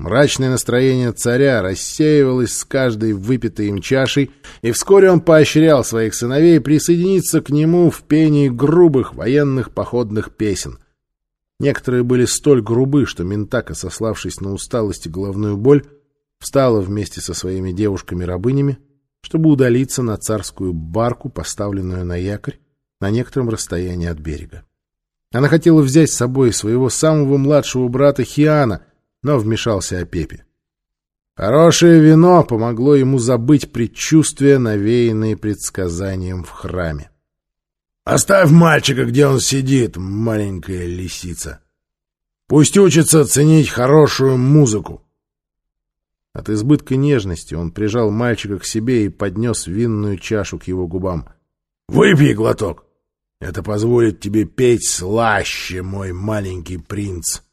Мрачное настроение царя рассеивалось с каждой выпитой им чашей, и вскоре он поощрял своих сыновей присоединиться к нему в пении грубых военных походных песен. Некоторые были столь грубы, что Ментака, сославшись на усталость и головную боль, встала вместе со своими девушками-рабынями, чтобы удалиться на царскую барку, поставленную на якорь, на некотором расстоянии от берега. Она хотела взять с собой своего самого младшего брата Хиана — но вмешался Опепи. Хорошее вино помогло ему забыть предчувствия, навеянные предсказанием в храме. — Оставь мальчика, где он сидит, маленькая лисица. Пусть учится ценить хорошую музыку. От избытка нежности он прижал мальчика к себе и поднес винную чашу к его губам. — Выпей глоток. Это позволит тебе петь слаще, мой маленький принц. —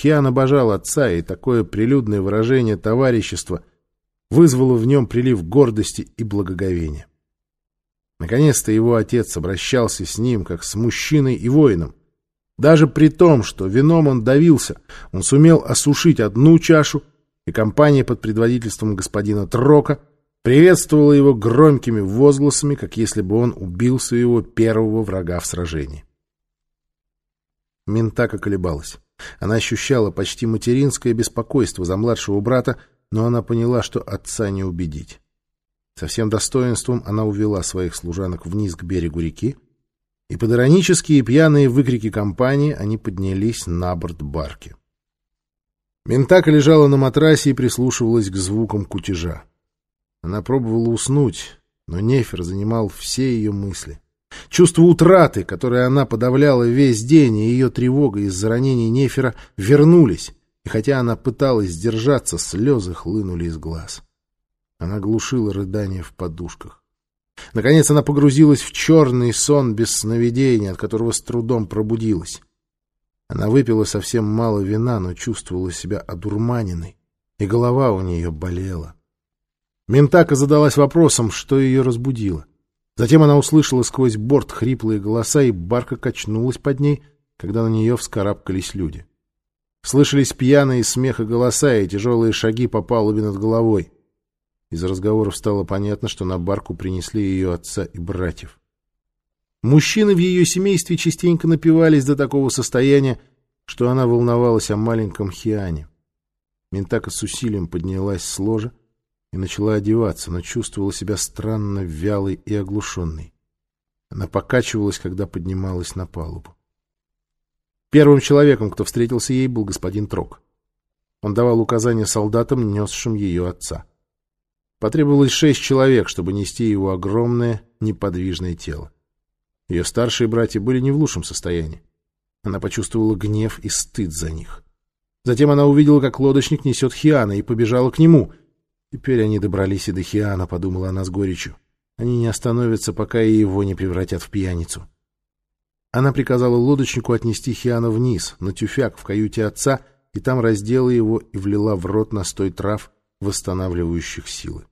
Хиан обожал отца, и такое прилюдное выражение товарищества вызвало в нем прилив гордости и благоговения. Наконец-то его отец обращался с ним, как с мужчиной и воином. Даже при том, что вином он давился, он сумел осушить одну чашу, и компания под предводительством господина Трока приветствовала его громкими возгласами, как если бы он убил своего первого врага в сражении. Ментака колебалась. Она ощущала почти материнское беспокойство за младшего брата, но она поняла, что отца не убедить. Со всем достоинством она увела своих служанок вниз к берегу реки, и под иронические пьяные выкрики компании они поднялись на борт барки. Ментака лежала на матрасе и прислушивалась к звукам кутежа. Она пробовала уснуть, но Нефер занимал все ее мысли — Чувство утраты, которое она подавляла весь день, и ее тревога из-за ранений Нефера вернулись, и хотя она пыталась сдержаться, слезы хлынули из глаз. Она глушила рыдания в подушках. Наконец она погрузилась в черный сон без сновидения, от которого с трудом пробудилась. Она выпила совсем мало вина, но чувствовала себя одурманенной, и голова у нее болела. Ментака задалась вопросом, что ее разбудило. Затем она услышала сквозь борт хриплые голоса, и барка качнулась под ней, когда на нее вскарабкались люди. Слышались пьяные смех и голоса, и тяжелые шаги по палубе над головой. Из разговоров стало понятно, что на барку принесли ее отца и братьев. Мужчины в ее семействе частенько напивались до такого состояния, что она волновалась о маленьком Хиане. Ментака с усилием поднялась с ложа, и начала одеваться, но чувствовала себя странно вялой и оглушенной. Она покачивалась, когда поднималась на палубу. Первым человеком, кто встретился ей, был господин Трок. Он давал указания солдатам, несшим ее отца. Потребовалось шесть человек, чтобы нести его огромное, неподвижное тело. Ее старшие братья были не в лучшем состоянии. Она почувствовала гнев и стыд за них. Затем она увидела, как лодочник несет Хиана, и побежала к нему. Теперь они добрались и до Хиана, подумала она с горечью. Они не остановятся, пока и его не превратят в пьяницу. Она приказала лодочнику отнести Хиана вниз, на тюфяк в каюте отца, и там раздела его и влила в рот настой трав, восстанавливающих силы.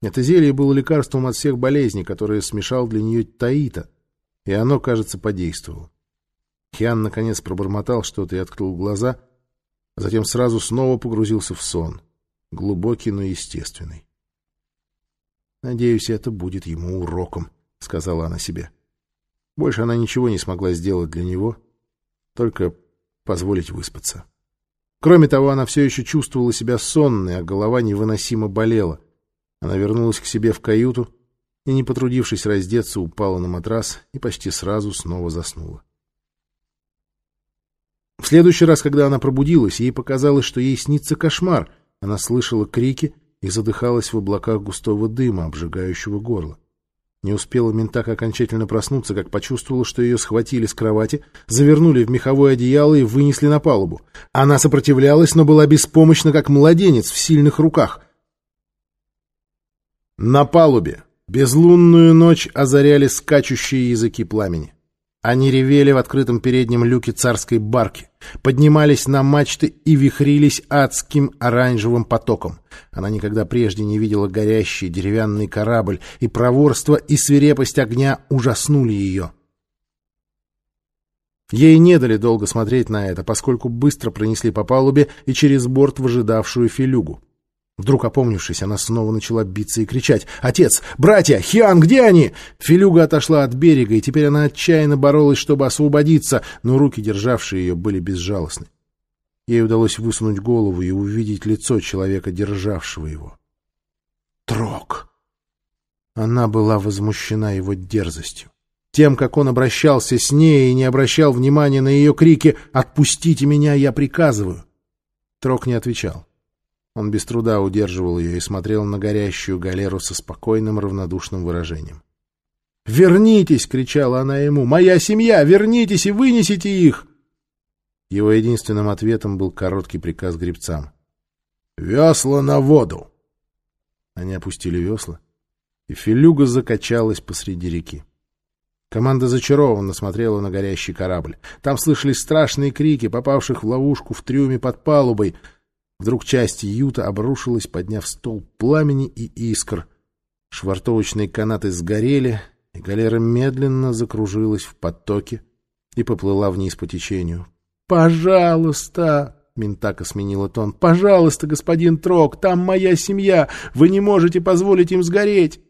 Это зелье было лекарством от всех болезней, которые смешал для нее Таита, и оно, кажется, подействовало. Хиан, наконец, пробормотал что-то и открыл глаза, а затем сразу снова погрузился в сон глубокий, но естественный. «Надеюсь, это будет ему уроком», — сказала она себе. Больше она ничего не смогла сделать для него, только позволить выспаться. Кроме того, она все еще чувствовала себя сонной, а голова невыносимо болела. Она вернулась к себе в каюту и, не потрудившись раздеться, упала на матрас и почти сразу снова заснула. В следующий раз, когда она пробудилась, ей показалось, что ей снится кошмар — она слышала крики и задыхалась в облаках густого дыма, обжигающего горло. Не успела Ментак окончательно проснуться, как почувствовала, что ее схватили с кровати, завернули в меховое одеяло и вынесли на палубу. Она сопротивлялась, но была беспомощна, как младенец в сильных руках. На палубе безлунную ночь озаряли скачущие языки пламени. Они ревели в открытом переднем люке царской барки, поднимались на мачты и вихрились адским оранжевым потоком. Она никогда прежде не видела горящий деревянный корабль, и проворство и свирепость огня ужаснули ее. Ей не дали долго смотреть на это, поскольку быстро пронесли по палубе и через борт в ожидавшую филюгу. Вдруг опомнившись, она снова начала биться и кричать. «Отец! Братья! Хиан, где они?» Филюга отошла от берега, и теперь она отчаянно боролась, чтобы освободиться, но руки, державшие ее, были безжалостны. Ей удалось высунуть голову и увидеть лицо человека, державшего его. Трок! Она была возмущена его дерзостью. Тем, как он обращался с ней и не обращал внимания на ее крики «Отпустите меня, я приказываю!» Трок не отвечал. Он без труда удерживал ее и смотрел на горящую галеру со спокойным равнодушным выражением. «Вернитесь!» — кричала она ему. «Моя семья! Вернитесь и вынесите их!» Его единственным ответом был короткий приказ гребцам. «Весла на воду!» Они опустили весла, и филюга закачалась посреди реки. Команда зачарованно смотрела на горящий корабль. Там слышались страшные крики, попавших в ловушку в трюме под палубой — Вдруг часть юта обрушилась, подняв стол пламени и искр. Швартовочные канаты сгорели, и галера медленно закружилась в потоке и поплыла вниз по течению. «Пожалуйста!» — Ментака сменила тон. «Пожалуйста, господин Трок, там моя семья! Вы не можете позволить им сгореть!»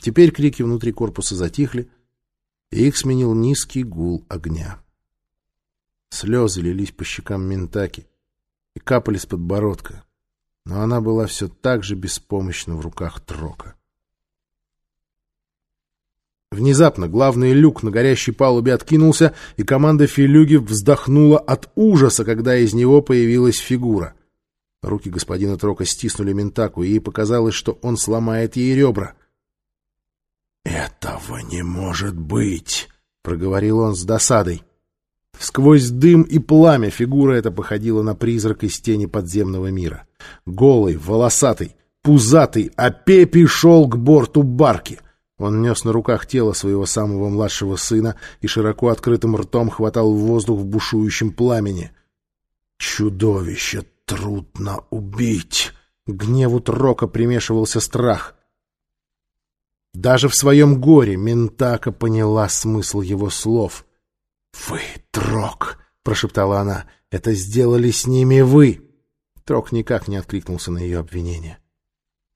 Теперь крики внутри корпуса затихли, и их сменил низкий гул огня. Слезы лились по щекам Ментаки капали с подбородка, но она была все так же беспомощна в руках Трока. Внезапно главный люк на горящей палубе откинулся, и команда Филюги вздохнула от ужаса, когда из него появилась фигура. Руки господина Трока стиснули Ментаку, и ей показалось, что он сломает ей ребра. «Этого не может быть!» — проговорил он с досадой. Сквозь дым и пламя фигура эта походила на призрак из тени подземного мира. Голый, волосатый, пузатый, а Пепи шел к борту барки. Он нес на руках тело своего самого младшего сына и широко открытым ртом хватал воздух в бушующем пламени. «Чудовище трудно убить!» гневу Трока примешивался страх. Даже в своем горе Ментака поняла смысл его слов. «Вы, Трок!» — прошептала она. «Это сделали с ними вы!» Трок никак не откликнулся на ее обвинение.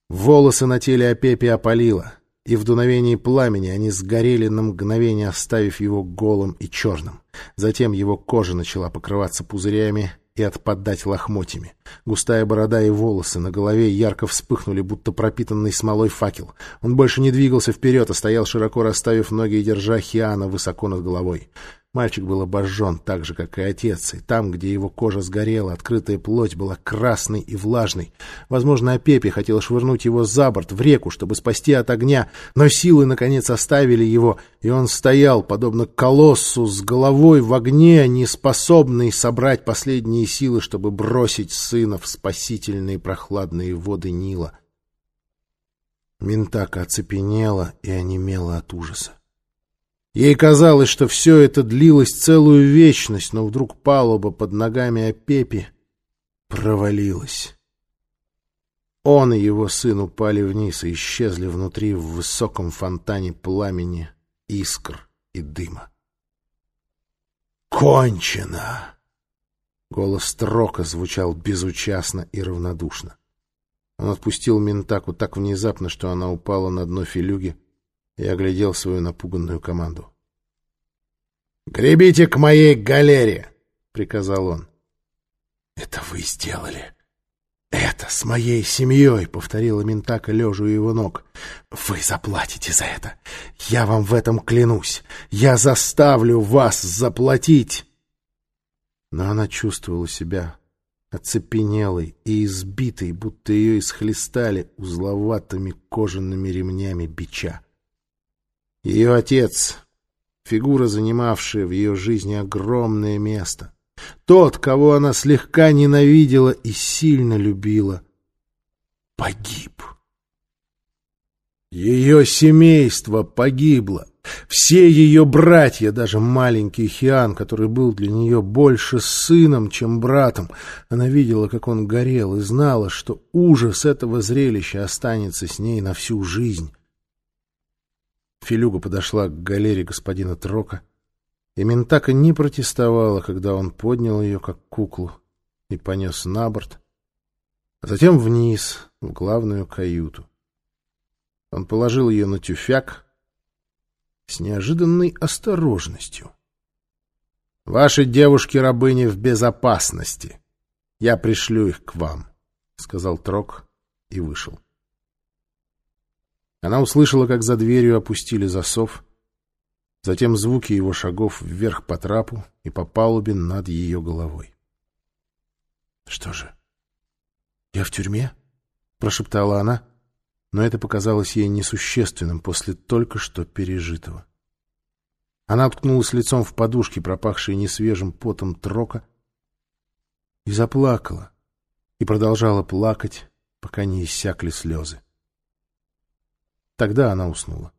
Волосы на теле Апепи опалило, и в дуновении пламени они сгорели на мгновение, оставив его голым и черным. Затем его кожа начала покрываться пузырями и отпадать лохмотьями. Густая борода и волосы на голове ярко вспыхнули, будто пропитанный смолой факел. Он больше не двигался вперед, а стоял широко расставив ноги и держа Хиана высоко над головой. Мальчик был обожжен так же, как и отец, и там, где его кожа сгорела, открытая плоть была красной и влажной. Возможно, Апепи хотел швырнуть его за борт, в реку, чтобы спасти от огня, но силы, наконец, оставили его, и он стоял, подобно колоссу, с головой в огне, неспособный собрать последние силы, чтобы бросить сына в спасительные прохладные воды Нила. Ментака оцепенела и онемела от ужаса. Ей казалось, что все это длилось целую вечность, но вдруг палуба под ногами Апепи провалилась. Он и его сын упали вниз и исчезли внутри в высоком фонтане пламени, искр и дыма. «Кончено!» Голос Трока звучал безучастно и равнодушно. Он отпустил Ментаку так внезапно, что она упала на дно филюги, и оглядел свою напуганную команду. «Гребите к моей галере!» — приказал он. «Это вы сделали!» «Это с моей семьей!» — повторила Ментака, лежа у его ног. «Вы заплатите за это! Я вам в этом клянусь! Я заставлю вас заплатить!» Но она чувствовала себя оцепенелой и избитой, будто ее исхлестали узловатыми кожаными ремнями бича. Ее отец, фигура, занимавшая в ее жизни огромное место, тот, кого она слегка ненавидела и сильно любила, погиб. Ее семейство погибло. Все ее братья, даже маленький Хиан, который был для нее больше сыном, чем братом, она видела, как он горел, и знала, что ужас этого зрелища останется с ней на всю жизнь. Филюга подошла к галере господина Трока И Ментака не протестовала, когда он поднял ее, как куклу, и понес на борт, а затем вниз, в главную каюту. Он положил ее на тюфяк с неожиданной осторожностью. «Ваши девушки-рабыни в безопасности. Я пришлю их к вам», — сказал Трок и вышел. Она услышала, как за дверью опустили засов, затем звуки его шагов вверх по трапу и по палубе над ее головой. «Что же, я в тюрьме?» — прошептала она, но это показалось ей несущественным после только что пережитого. Она уткнулась лицом в подушки, пропахшие несвежим потом трока, и заплакала, и продолжала плакать, пока не иссякли слезы. Тогда она уснула.